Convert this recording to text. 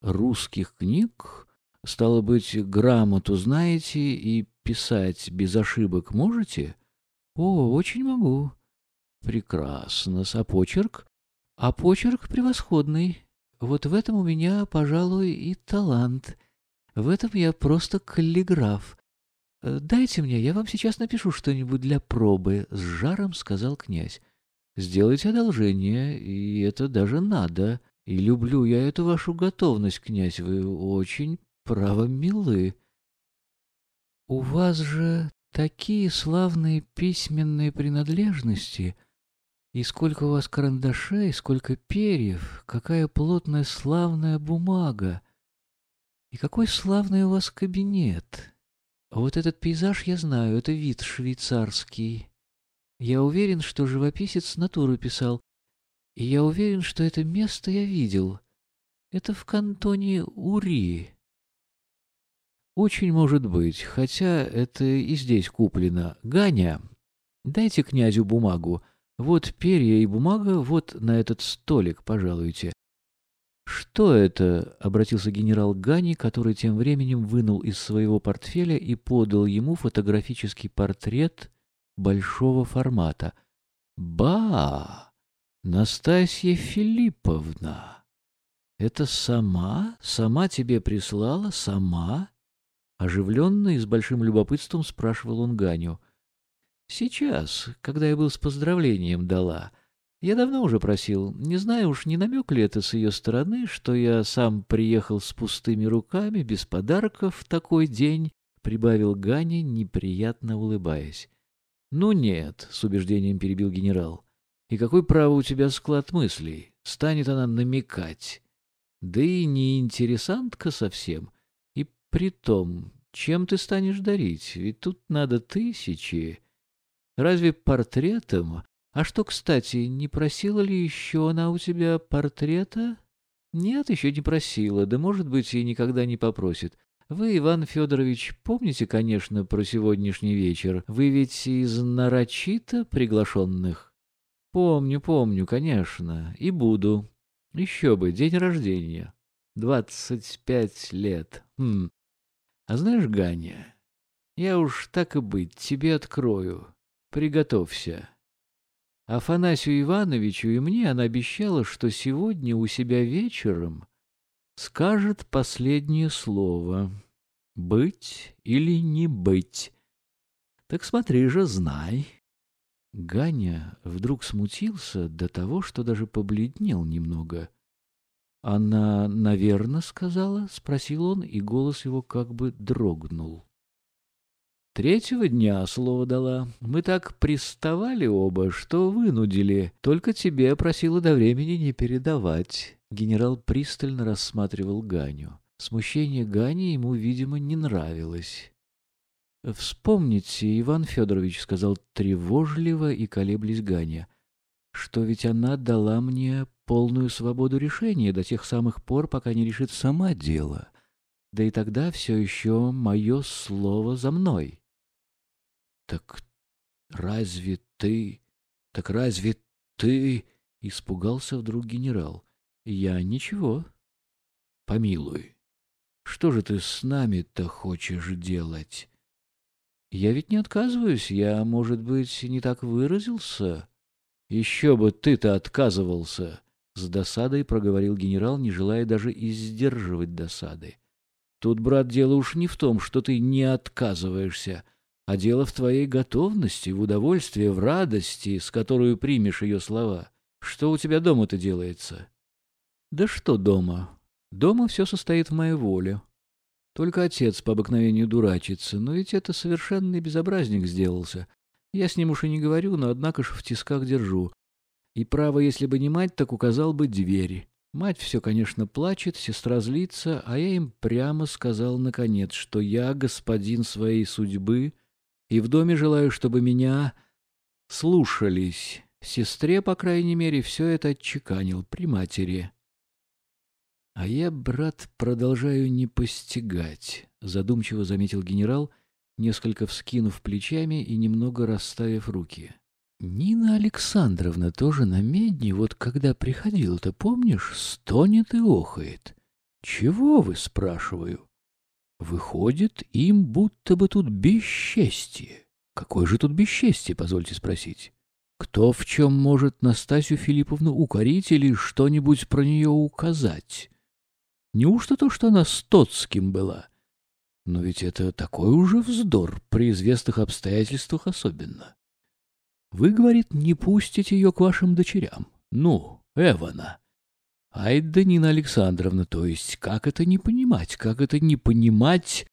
русских книг? Стало быть, грамоту знаете и писать без ошибок можете? О, очень могу. Прекрасно. А почерк? А почерк превосходный. Вот в этом у меня, пожалуй, и талант. В этом я просто каллиграф. Э, «Дайте мне, я вам сейчас напишу что-нибудь для пробы», — с жаром сказал князь. «Сделайте одолжение, и это даже надо. И люблю я эту вашу готовность, князь, вы очень, право, милы. У вас же такие славные письменные принадлежности, и сколько у вас карандашей, сколько перьев, какая плотная славная бумага, и какой славный у вас кабинет». Вот этот пейзаж я знаю, это вид швейцарский. Я уверен, что живописец натуру писал, и я уверен, что это место я видел. Это в кантоне Ури. Очень может быть, хотя это и здесь куплено. Ганя, дайте князю бумагу. Вот перья и бумага, вот на этот столик, пожалуйте. «Что это?» — обратился генерал Гани, который тем временем вынул из своего портфеля и подал ему фотографический портрет большого формата. «Ба! Настасья Филипповна! Это сама? Сама тебе прислала? Сама?» Оживленно и с большим любопытством спрашивал он Ганю. «Сейчас, когда я был с поздравлением дала». Я давно уже просил, не знаю уж, не намек ли это с ее стороны, что я сам приехал с пустыми руками, без подарков в такой день, — прибавил Ганя, неприятно улыбаясь. — Ну нет, — с убеждением перебил генерал. — И какой право у тебя склад мыслей? Станет она намекать. Да и не интересантка совсем. И при том, чем ты станешь дарить? Ведь тут надо тысячи. Разве портретом а что, кстати, не просила ли еще она у тебя портрета? Нет, еще не просила, да, может быть, и никогда не попросит. Вы, Иван Федорович, помните, конечно, про сегодняшний вечер? Вы ведь из нарочито приглашенных? Помню, помню, конечно, и буду. Еще бы, день рождения. Двадцать пять лет. Хм. А знаешь, Ганя, я уж так и быть тебе открою. Приготовься. Афанасию Ивановичу и мне она обещала, что сегодня у себя вечером скажет последнее слово. Быть или не быть. Так смотри же, знай. Ганя вдруг смутился до того, что даже побледнел немного. «Она, наверное, сказала?» — спросил он, и голос его как бы дрогнул. Третьего дня слово дала. Мы так приставали оба, что вынудили. Только тебе просила до времени не передавать. Генерал пристально рассматривал Ганю. Смущение Гани ему, видимо, не нравилось. «Вспомните, Иван Федорович», — сказал тревожливо и колеблясь Ганя, «что ведь она дала мне полную свободу решения до тех самых пор, пока не решит сама дело. Да и тогда все еще мое слово за мной». «Так разве ты... Так разве ты...» — испугался вдруг генерал. «Я ничего. Помилуй, что же ты с нами-то хочешь делать?» «Я ведь не отказываюсь. Я, может быть, не так выразился?» «Еще бы ты-то отказывался!» — с досадой проговорил генерал, не желая даже издерживать досады. «Тут, брат, дело уж не в том, что ты не отказываешься, — а дело в твоей готовности, в удовольствии, в радости, с которой примешь ее слова. Что у тебя дома-то делается? Да что дома? Дома все состоит в моей воле. Только отец по обыкновению дурачится, но ведь это совершенный безобразник сделался. Я с ним уж и не говорю, но однако ж в тисках держу. И право, если бы не мать, так указал бы двери. Мать все, конечно, плачет, сестра злится, а я им прямо сказал наконец, что я господин своей судьбы — и в доме желаю, чтобы меня слушались. Сестре, по крайней мере, все это отчеканил при матери. А я, брат, продолжаю не постигать, задумчиво заметил генерал, несколько вскинув плечами и немного расставив руки. Нина Александровна тоже на медне, вот когда приходила-то, помнишь, стонет и охает. Чего вы, спрашиваю? Выходит, им будто бы тут бесчестие. Какое же тут бесчестие, позвольте спросить? Кто в чем может Настасью Филипповну укорить или что-нибудь про нее указать? Неужто то, что она с Тоцким была? Но ведь это такой уже вздор, при известных обстоятельствах особенно. Вы, говорит, не пустите ее к вашим дочерям. Ну, Эвана. Ай да Нина Александровна, то есть как это не понимать, как это не понимать